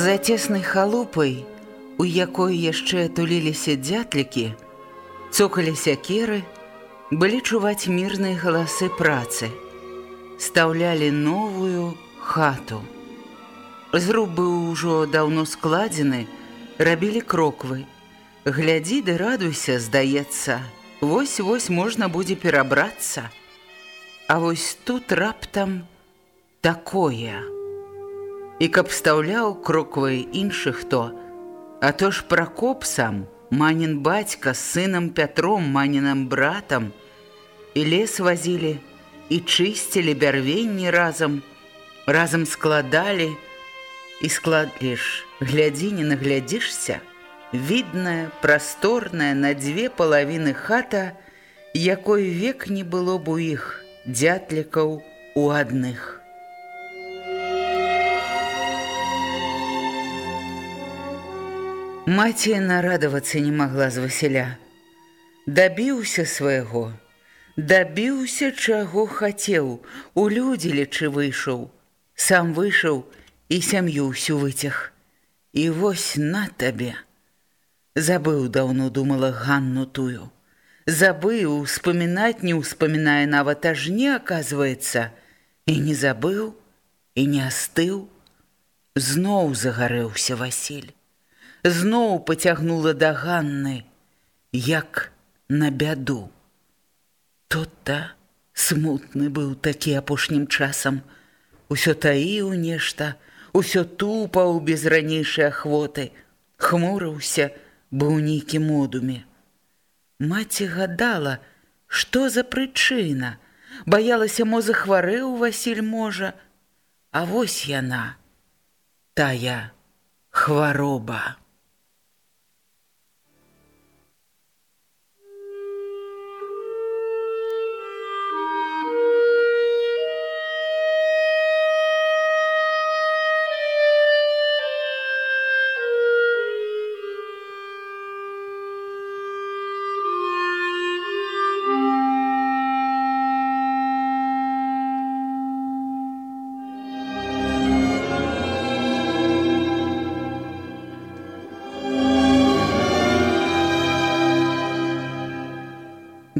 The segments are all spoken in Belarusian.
За цеснай халупай, у якой яшчэ туліліся дзятлікі, цокалі сякеры, былі чуваць мірныя галасы працы, стаўлялі новую хату. Зруб быў ужо даўно складзены, рабілі кроквы. Глядзі ды радуйся, здаецца, Вось-вось можна будзе перабрацца. А вось тут раптам такое і каб стаўляў кроквай іншы хто. А то ж пракоп сам, манін бацька з сынам Пятром, манінам братам, і лес вазілі, і чысцілі бярвенні разам, разам складалі, і складліш, глядзі не наглядзішся, відная, прасторная на дзве палавіны хата, якой век не было б у іх дзятлікаў у адных. Маці нарадавацца не магла з Васіля. Дабіўся свайго, дабіўся, чаго хацеў, у людзі лічы выйшаў, сам выйшаў і сям'ю ўсю выцяг. І вось на табе. Забыў даўно думала Ганну тую. Забыў, успамінаць не ўспамінае нават аж не аказваецца, і не забыў, і не астыў. Зноў загарэўся Васіль зноў пацягнула да Ганны, як на бяду. Тут-то смутны быў такі апошнім часам. Усё таіў нешта, усё тупаў без ранейшай ахвоты, хмурыўся, быў нейкі модуме. Маці гадала, што за прычына, баялася мо захварэў Васіль можа, А вось яна, тая хвароба.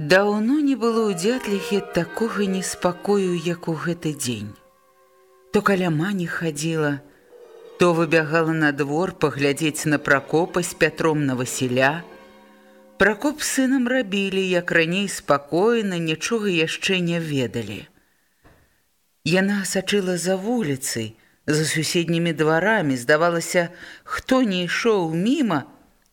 Даўно не было ў дзятліхе такога неспакою, як у гэты дзень. То каля мані хадзіла, то выбягала на двор паглядзець на пракопа з пятром на Васіля. Пракоп сынам рабілі, як раней спакойна, нічога яшчэ не ведалі. Яна сачыла за вуліцай, за суседнімі дварамі, здавалася, хто не ішоў міма,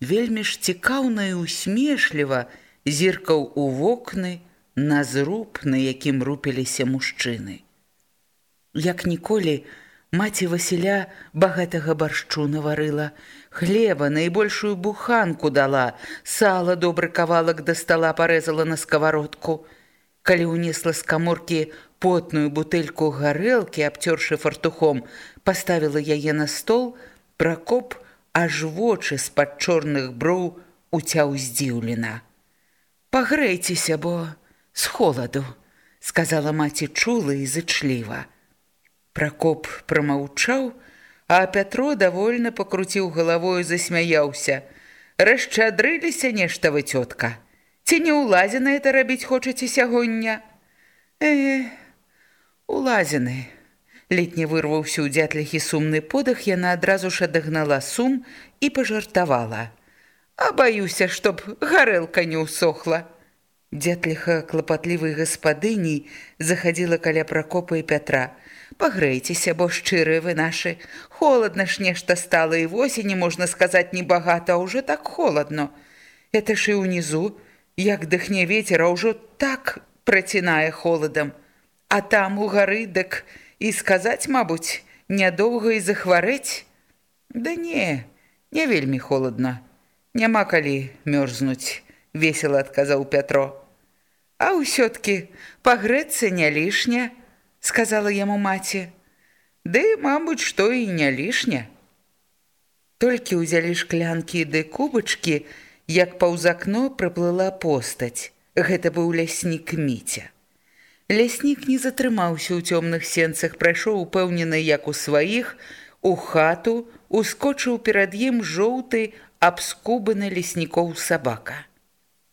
вельмі ж цікаўна і усмешліва, зіркаў у вокны на зруб, на якім рупіліся мужчыны. Як ніколі маці Васіля багатага баршчу наварыла, хлеба найбольшую буханку дала, сала добры кавалак да стала парэзала на сковородку. Калі ўнесла з каморкі потную бутэльку гарэлкі, абцёршы фартухом, паставіла яе на стол, пракоп аж вочы з-пад чорных броў уцяў здзіўлена. Пагрэйцеся, бо з холаду, сказала маці чула і зычліва. Пракоп прамаўчаў, а Пятро давольна пакруціў галавою, засмяяўся. Расчадрыліся нешта вы цётка. Ці не ўлазены это рабіць хочаце сягоння? Э, улазены. Летні вырваўся ў дзятліхі сумны подых, яна адразу ж адагнала сум і пажартавала. А баюся, чтоб гарэлка не ўсохла. Дзятліха клапатлівай гаспадыняй захадзіла каля пракопа і пятра. Пагрэйцеся, бо шчырыя вы нашы. Холадна ж нешта стала і восені, можна сказаць, небагата, а ўжо так холадно. Это ж і ўнізу, як дыхне ветер, а ўжо так працінае холадам. А там у гары дык і сказаць, мабуць, нядоўга і захварэць. Да не, не вельмі холадна. Няма калі мёрзнуць весело адказаў Пятро. А ўсё-ткі пагрэцца не лішня, сказала яму маці. Ды, мабыць, што і не лішня. Толькі ўзялі шклянкі ды кубачкі, як паўз акно прыплыла постаць. Гэта быў ляснік міця. Ляснік не затрымаўся ў цёмных сенцах, прайшоў упэўнены, як у сваіх, у хату ускочыў перад ім жоўты абскубаны леснікоў сабака.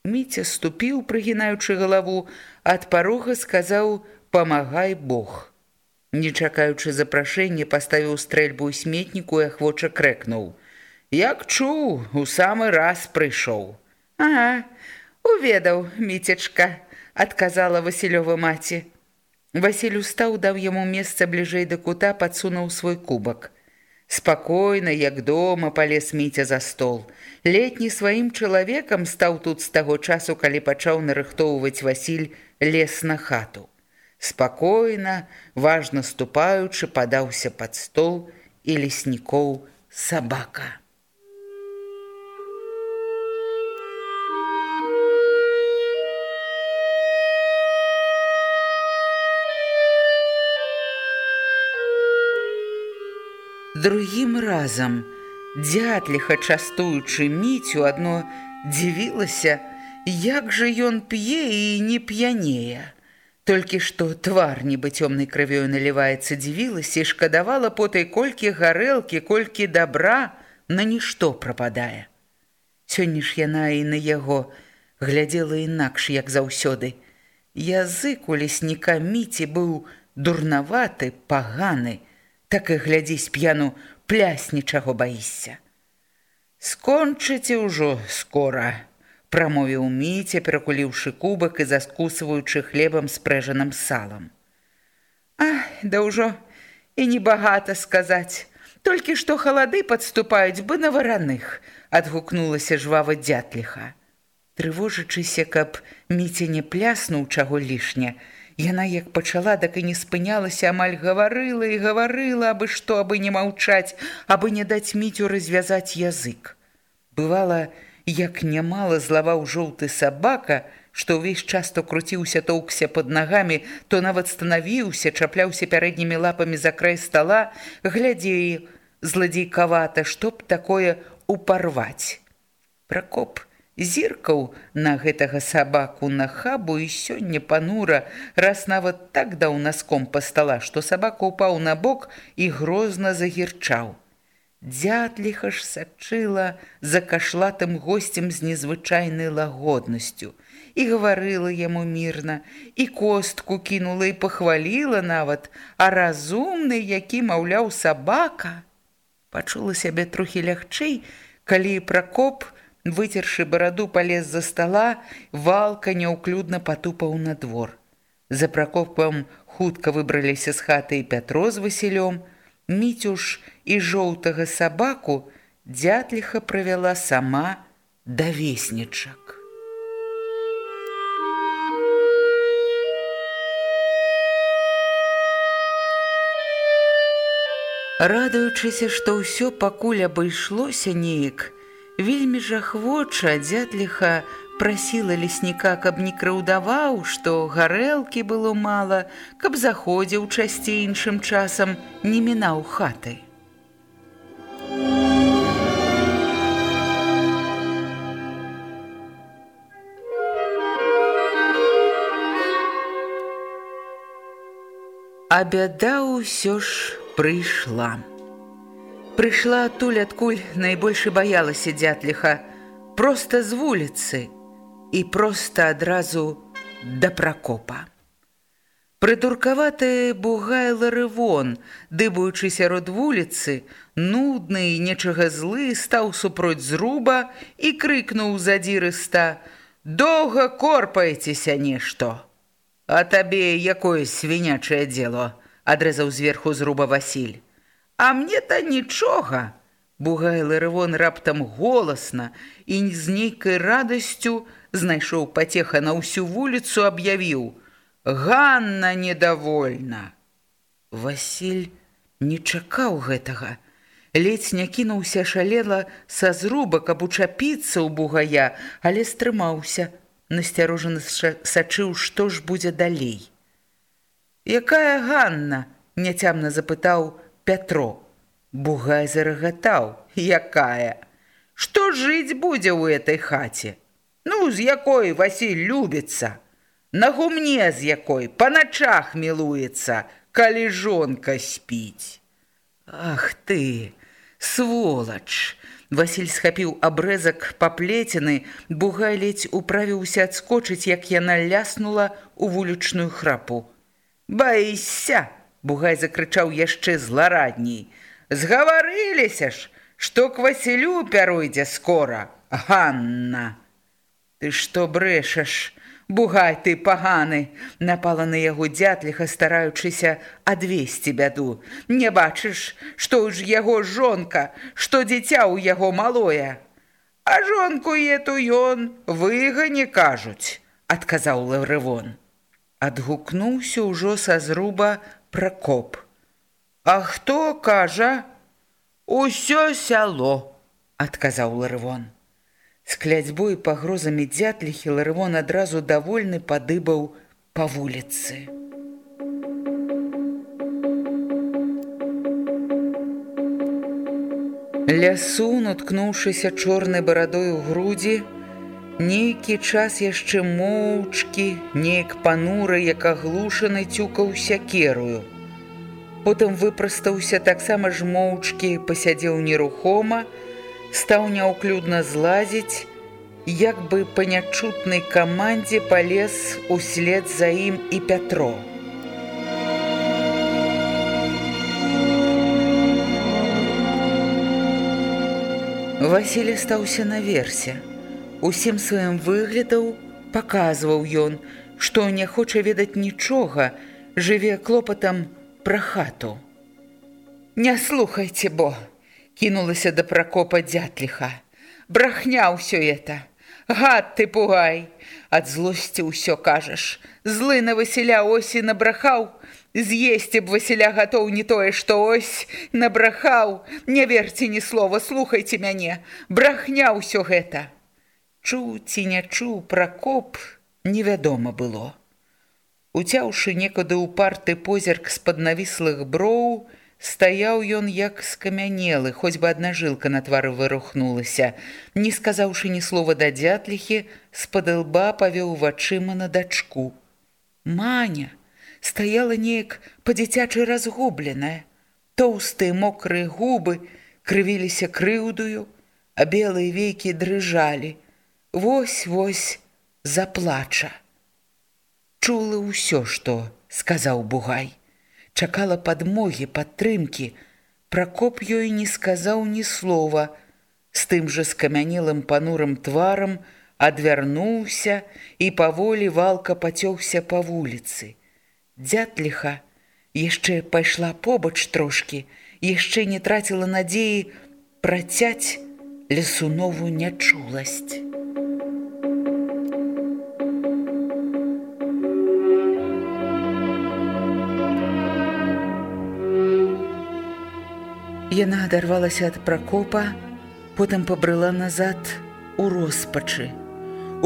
Міця ступіў, прыгінаючы галаву, ад парога сказаў: «Памагай Бог. Не чакаючы запрашэння, паставіў стрэльбу ў сметніку і ахвоча крэкнуў: « Як чуў, у самы раз прыйшоў. Ага, уведаў, міцечка, адказала Васілёва маці. Васіль устаў, даў яму месца бліжэй да кута, падсунуў свой кубак. Спакойна, як дома палез міця за стол. Летні сваім чалавекам стаў тут з таго часу, калі пачаў нарыхтоўваць Васіль лес на хату. Спакойна, важна ступаючы, падаўся пад стол і леснікоў сабака. Другім разам дзятліха частуючы міцю адно дзівілася, як жа ён п'е і не п'янее. Толькі што твар нібы цёмнай крывёю наліваецца дзівілася і шкадавала потай колькі гарэлкі, колькі добра на нішто прападае. Сёння ж яна і на яго глядзела інакш, як заўсёды. Язык у лесніка міці быў дурнаваты, паганы, так і глядзісь п'яну плясні чаго баішся. Скончыце ўжо скора, прамовіў міця, перакуліўшы кубак і заскусваючы хлебам спрэжаным салам. А, да ўжо і небагата сказаць, толькі што халады падступаюць бы на вараных, адгукнулася жвава дзятліха. Трывожачыся, каб міця не пляснуў чаго лішня, Яна як пачала, так і не спынялася, амаль гаварыла і гаварыла, абы што, абы не маўчаць, абы не даць міцю развязаць язык. Бывала, як нямала злаваў жоўты сабака, што ўвесь час то круціўся, тоўкся пад нагамі, то нават станавіўся, чапляўся пярэднімі лапамі за край стала, глядзеі зладзейкавата, што б такое упарваць. Пракоп – зіркаў на гэтага сабаку на хабу і сёння панура, раз нават так даў наском па стала, што сабака упаў на бок і грозна загірчаў. Дзятліха ж сачыла за кашлатым госцем з незвычайнай лагоднасцю і гаварыла яму мірна, і костку кінула і пахваліла нават, а разумны, які маўляў сабака, пачула сябе трохі лягчэй, калі пракоп, выцершы бараду палез за стола, валка няўклюдна патупаў на двор. За пракопам хутка выбраліся з хаты і Пятро з Васілём, Міцюш і жоўтага сабаку дзятліха правяла сама да веснічак. Радуючыся, што ўсё пакуль абышлося неяк, Вельмі жахвоча дзятліха прасіла лесніка, каб не крыўдаваў, што гарэлкі было мала, каб заходзіў часцей іншым часам, не мінаў хаты. А бяда ўсё ж прыйшла. Прыйшла адтуль, адкуль найбольш баялася дзятліха, проста з вуліцы і проста адразу да пракопа. Прыдуркаваты бугай ларывон, дыбуючы сярод вуліцы, нудны і нечага злы стаў супроць зруба і крыкнуў задзірыста: « Доўга корпаецеся нешто. А табе якое свінячае дзело, адрэзаў зверху зруба Васіль. А мне-то нічога. Бугай ларывон раптам голасна і з нейкай радасцю знайшоў пацеха на ўсю вуліцу, аб'явіў: « Ганна недовольна. Васіль не чакаў гэтага. Ледзь не кінуўся шалела са зруба, каб учапіцца ў бугая, але стрымаўся, насцярожаны сачыў, што ж будзе далей. Якая Ганна? няцямна запытаў Пятро. Бугай зарагатаў: якая? Што жыць будзе ў этой хаце? Ну, з якой Васіль любіцца? на гумне з якой па начах мілуецца, калі жонка спіць. Ах ты, сволач! Васіль схапіў абрэзак паплецены, бугай ледзь управіўся адскочыць, як яна ляснула ў вулічную храпу. Баіся! Бугай закрычаў яшчэ зларадней. Згаварыліся ж, што к Васілю пяройдзе скора, Ганна. Ты што брэшаш? Бугай ты паганы, напала на яго дзятліха, стараючыся адвесці бяду. Не бачыш, што ж яго жонка, што дзіця ў яго малое. А жонку эту ён выгане кажуць, адказаў Лаўрывон. Адгукнуўся ўжо са зруба пракоп. А хто кажа? Усё сяло, адказаў Ларывон. З кляцьбой пагрозамі дзятліхі Ларывон адразу давольны падыбаў па вуліцы. Лясу, уткнуўшыся чорнай барадой у грудзі, нейкі час яшчэ моўчкі, неяк панура, як аглушаны цюкаў сякерую. Потым выпрастаўся таксама ж моўчкі, пасядзеў нерухома, стаў няўклюдна злазіць, як бы па нячутнай камандзе палез услед за ім і Пятро. Васілі стаўся наверсе. Усім сваім выглядаў паказваў ён, што не хоча ведаць нічога, жыве клопатам пра хату. Не слухайце, бо! Кінулася да пракопа дзятліха. Брахня ўсё это. Гад ты пугай! Ад злосці ўсё кажаш. Злы на Васіля осі набрахаў. З'есці б Васіля гатоў не тое, што ось набрахаў. Не верце ні слова, слухайце мяне. Брахня ўсё гэта. Чуў ці не чуў пракоп, невядома было. Уцяўшы некуды ў парты позірк з-пад навіслых броў, Стаяў ён як скамянелы, хоць бы адна жылка на твары вырухнулася. Не сказаўшы ні слова да дзятліхі, з-пад лба павёў вачыма на дачку. Маня стаяла неяк па-дзіцячы разгубленая. Тоўстыя мокрыя губы крывіліся крыўдую, а белыя вейкі дрыжалі. Вось-вось заплача. Чула ўсё, што сказаў бугай чакала падмогі, падтрымкі. Пракоп ёй не сказаў ні слова. З тым жа скамянелым панурым тварам адвярнуўся і паволі валка пацёгся па вуліцы. Дзятліха яшчэ пайшла побач трошкі, яшчэ не траціла надзеі працяць лесунову нячуласць. Яна адарвалася ад пракопа, потым пабрыла назад у роспачы.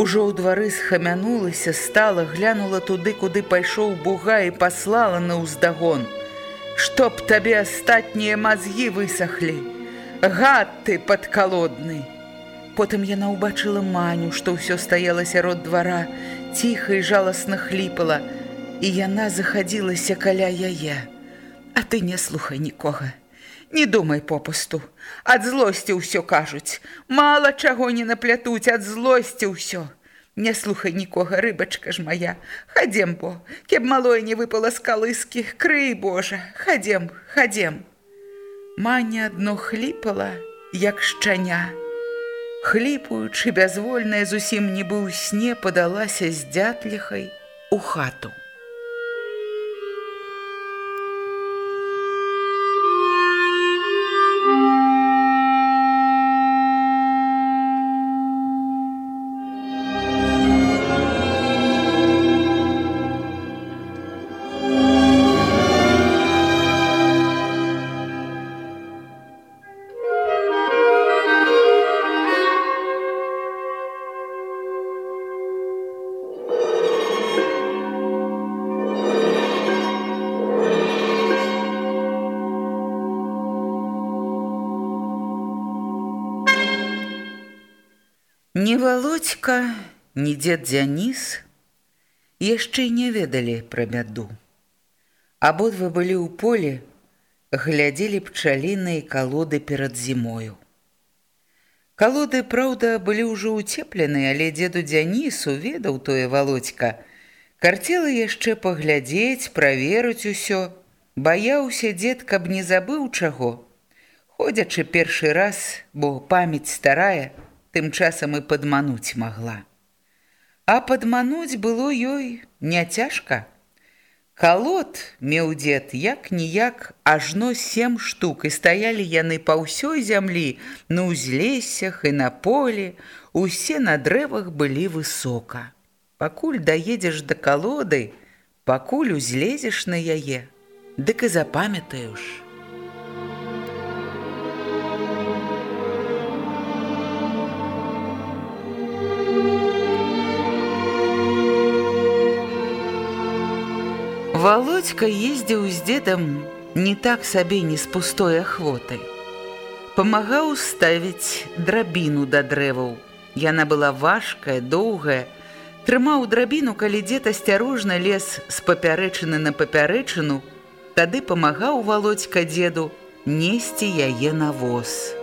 Ужо ў двары схамянулася, стала, глянула туды, куды пайшоў буга і паслала на ўздагон. Чтоб табе астатнія мазгі высахлі. Гад ты падкалодны. Потым яна ўбачыла маню, што ўсё стаяла сярод двара, ціха і жаласна хліпала, і яна захадзілася каля яе. А ты не слухай нікога. Не думай попусту. Ад злосці ўсё кажуць. Мала чаго не наплятуць ад злосці ўсё. Не слухай нікога, рыбачка ж моя. Хадзем, бо, кеб малое не выпала з калыскі, крый, Божа, хадзем, хадзем. Маня адно хліпала, як шчаня. Хліпуючы, бязвольная зусім нібы ў сне падалася з дзятліхай у хату. Володька, ні дзед Дзяніс яшчэ не ведалі пра бяду. Абодва былі ў полі, глядзелі пчаліныя калоды перад зімою. Калоды, праўда, былі ўжо ўцеплены, але дзеду Дзянісу ведаў тое Володька. Карцела яшчэ паглядзець, праверыць усё, баяўся дзед, каб не забыў чаго. Ходзячы першы раз, бо памяць старая, тым часам і падмануць магла. А падмануць было ёй не цяжка. Калот меў дзед як-ніяк ажно сем штук і стаялі яны па ўсёй зямлі, на ўзлесях і на полі, усе на дрэвах былі высока. Пакуль даедзеш да калоды, пакуль узлезеш на яе, дык і запамятаеш. Володька ездзіў з дзедам не так сабе не з пустой ахвотай. Памагаў ставіць драбіну да дрэваў. Яна была важкая, доўгая, трымаў драбіну, калі дзед асцярожна лез з папярэчыны на папярэчыну, тады памагаў володька дзеду несці яе на воз.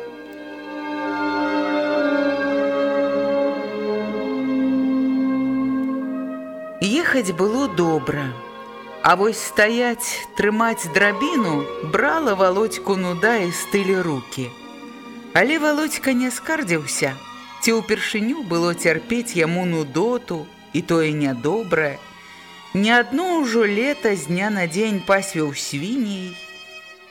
Ехаць было добра. А вось стаяць, трымаць драбіну брала володьку нуда і стылі руки. Але володька не скардзіўся, ці ўпершыню было цярпець яму нудоту і тое нядобрае. Не адно ўжо лета з дня на дзень пасвіў свіней,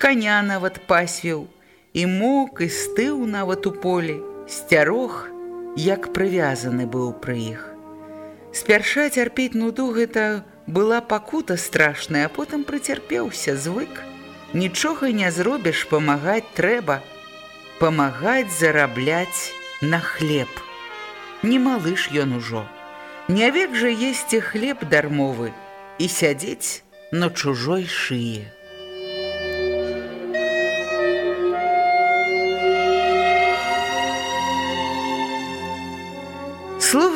каня нават пасвіў, і мок і стыў нават у полі, сцярог, як прывязаны быў пры іх. Спярша цярпець нуду гэта, была пакута страшная, а потым прыцярпеўся звык. Нічога не зробіш, памагаць трэба, памагаць зарабляць на хлеб. Не малыш ён ужо. Не век жа есці хлеб дармовы і сядзець на чужой шые.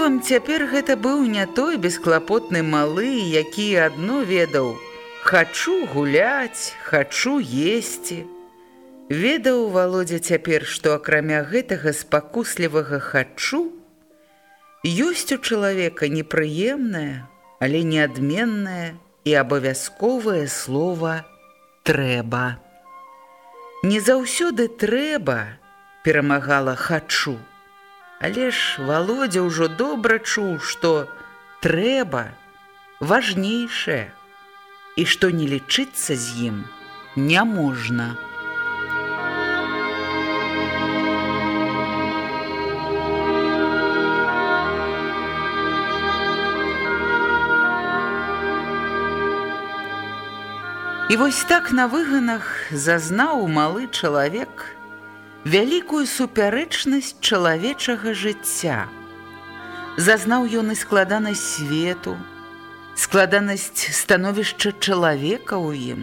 Словам, цяпер гэта быў не той бесклапотны малы, які адно ведаў: Хачу гуляць, хачу есці. Ведаў володя цяпер, што акрамя гэтага спакуслівага хачу, ёсць у чалавека непрыемнае, але неадменнае і абавязковае слова трэба. Не заўсёды трэба перамагала хачу. Але ж Володя ўжо добра чуў, што трэба важнейшае і што не лічыцца з ім не можна. І вось так на выганах зазнаў малы чалавек, вялікую супярэчнасць чалавечага жыцця. Зазнаў ён і складанасць свету, складанасць становішча чалавека ў ім.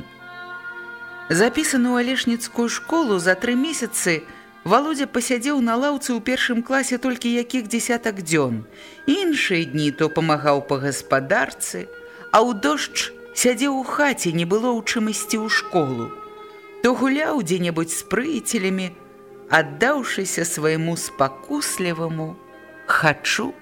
Запісаны ў алешніцкую школу за тры месяцы Володя пасядзеў на лаўцы ў першым класе толькі якіх дзесятак дзён. Іншыя дні то памагаў па гаспадарцы, а ў дождж сядзеў у хаце, не было ў чым ісці ў школу. То гуляў дзе-небудзь з прыяцелямі, аддаўшыся свайму спакусліваму хачу.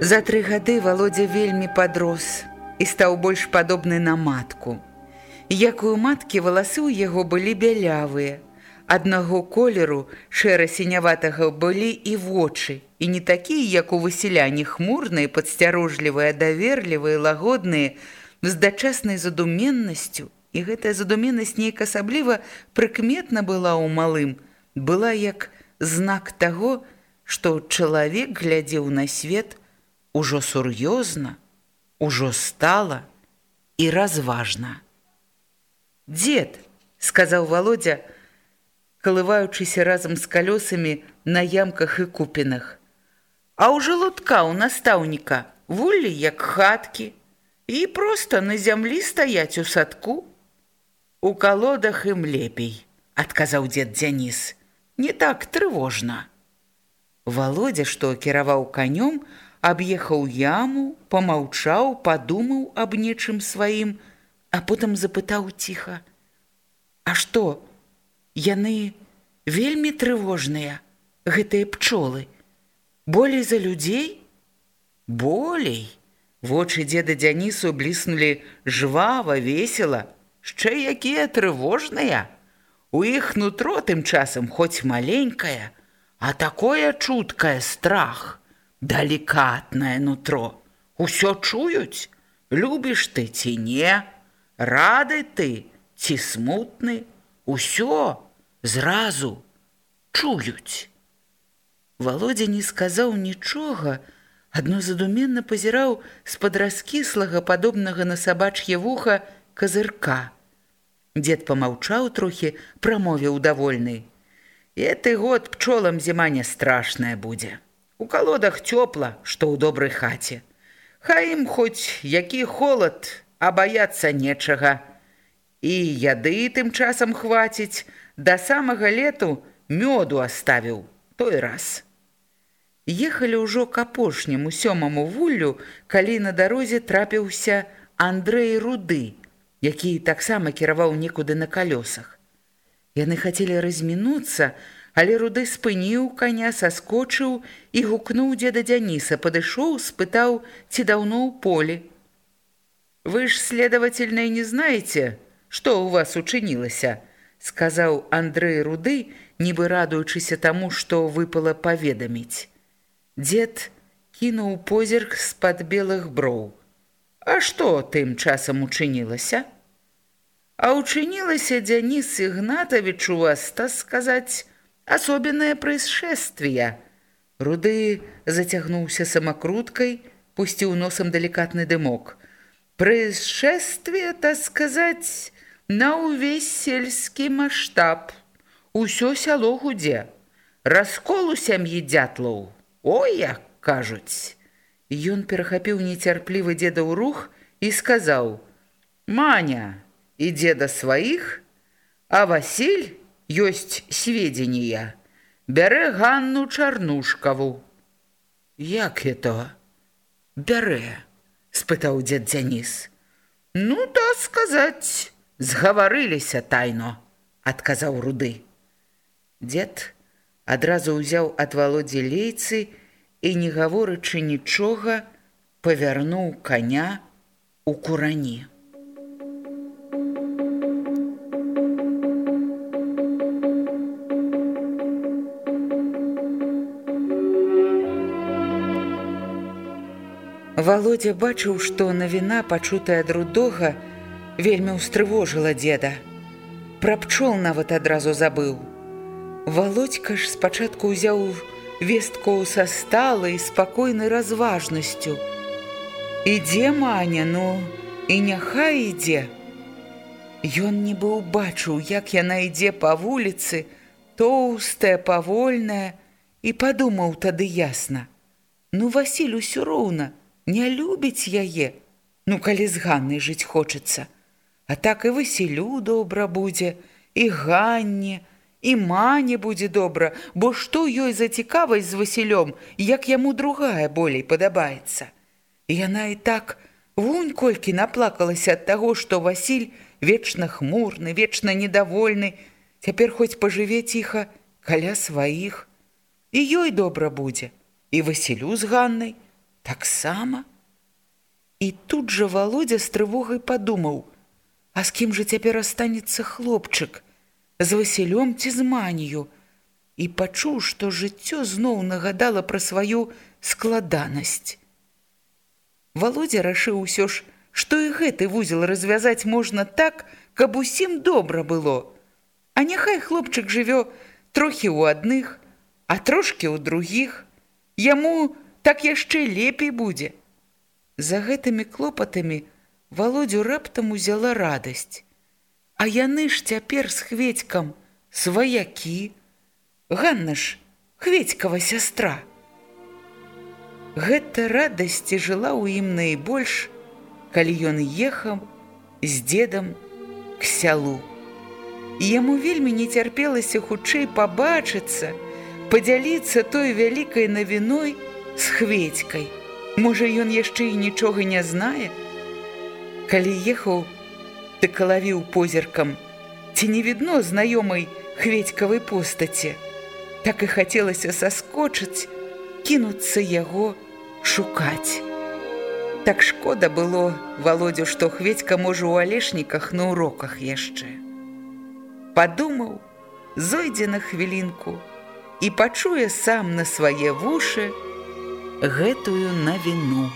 За тры гады валодзя вельмі падрос і стаў больш падобны на матку. Як у маткі валасы ў яго былі бялявыя, Аднаго колеру шэра-сіняватага былі і вочы, і не такія, як у высяляне хмурныя, падсцярожлівыя, даверлівыя, лагодныя, з дачаснай задуменнасцю, і гэтая задуменнасць нейк асабліва прыкметна была ў малым, была як знак таго, што чалавек глядзеў на свет ужо сур'ёзна, ужо стала і разважна. «Дед!» – сказаў Володя, калываючыся разам з калёсамі на ямках і купінах. «А ў жалудка ў настаўніка вулі як хаткі і проста на зямлі стаяць у садку. У калодах ім лепей», – адказаў дзед Дзяніс. «Не так трывожна». Володя, што кіраваў канём, аб'ехаў яму, помаўчаў, падумаў аб нечым сваім, а потым запытаў ціха: « А што? Яны вельмі трывожныя, гэтыя пчолы. Болей за людзей? Болей. Вочы дзеда Дзянісу бліснулі жвава, весела, яшчэ якія трывожныя. У іх нутро тым часам хоць маленькае, а такое чуткае страх далікатнае нутро. Усё чуюць, любіш ты ці не, рады ты ці смутны, усё зразу чуюць. Володя не сказаў нічога, адно задуменна пазіраў з-пад раскіслага падобнага на сабачье вуха казырка. Дед помаўчаў трохі, прамовіў давольны: « І ты год пчолам зіма не страшная будзе. У калодах цёпла, што ў добрай хаце. Хай ім хоць які холад, а баяцца нечага. І яды тым часам хваціць, да самага лету мёду аставіў той раз. Ехалі ўжо к апошняму сёмаму вуллю, калі на дарозе трапіўся Андрэй руды, які таксама кіраваў некуды на калёсах. Яны хацелі размінуцца, Але руды спыніў каня, саскочыў і гукнуў дзеда Дзяніса, падышоў, спытаў, ці даўно ў полі. Вы ж, следовательно, не знаеце, што ў вас учынілася, сказаў Андрэй руды, нібы радуючыся таму, што выпала паведаміць. Дзед кінуў позірк з-пад белых броў. А што тым часам учынілася? А учынілася Дзяніс Ігнатавіч у вас, так сказаць, особенное происшествие. Руды затягнулся самокруткой, пустил носом деликатный дымок. Происшествие, так сказать, на увесь сельский масштаб. Усё сяло гудзе. Раскол у сям'і дятлаў. Ой, як кажуць. Ён перахапіў нецярплівы дзеда ў рух і сказаў: « Маня, ідзе да сваіх, а Васіль ёсць сведзенія. Бярэ Ганну Чарнушкаву. Як это? Бярэ, спытаў дзед Дзяніс. Ну, да сказаць, згаварыліся тайно, адказаў руды. Дзед адразу ўзяў ад валодзе лейцы і, не гаворачы нічога, павярнуў каня у курані. Володя бачыў, што навіна, пачутая ад рудога, вельмі ўстрывожыла дзеда. Пра пчол нават адразу забыў. Володька ж спачатку ўзяў вестку са сталай спакойнай разважнасцю. Ідзе маня, ну і няхай ідзе. Ён нібы ўбачыў, як яна ідзе па вуліцы, тоўстая, павольная, і падумаў тады ясна: Ну Васіль усё роўна, не любіць яе, ну калі з Ганнай жыць хочацца. А так і Васілю добра будзе, і Ганне, і мане будзе добра, бо што ёй за цікавасць з Васілём, як яму другая болей падабаецца. І яна і так вунь колькі наплакалася ад таго, што Васіль вечна хмурны, вечна недовольны, цяпер хоць пажыве ціха каля сваіх. І ёй добра будзе, і Васілю з Ганнай, таксама. І тут жа Володя з трывогай падумаў: А з кім жа цяпер астанецца хлопчык, з Васілём ці з манію, і пачуў, што жыццё зноў нагадала пра сваю складанасць. Володя рашыў усё ж, што і гэты вузел развязаць можна так, каб усім добра было. А няхай хлопчык жыве трохі ў адных, а трошкі ў другіх. Яму так яшчэ лепей будзе. За гэтымі клопатамі Володю раптам узяла радасць. А яны ж цяпер з хведькам сваякі. Ганна ж, хведькава сястра. Гэта радасці жыла ў ім найбольш, калі ён ехаў з дзедам к сялу. І яму вельмі не цярпелася хутчэй пабачыцца, падзяліцца той вялікай навіной з хведькай. Можа, ён яшчэ і нічога не знае. Калі ехаў, ты калавіў позіркам, ці не відно знаёмай хведькавай постаці. Так і хацелася саскочыць, кінуцца яго шукаць. Так шкода было володю, што хведька можа ў алешніках на уроках яшчэ. Падумаў, зойдзе на хвілінку і пачуе сам на свае вушы, гэтую навіну.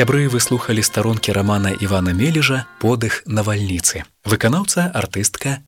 Сябры выслухалі старонкі рамана Івана Мележа подых навальніцы. Выканаўца артыстка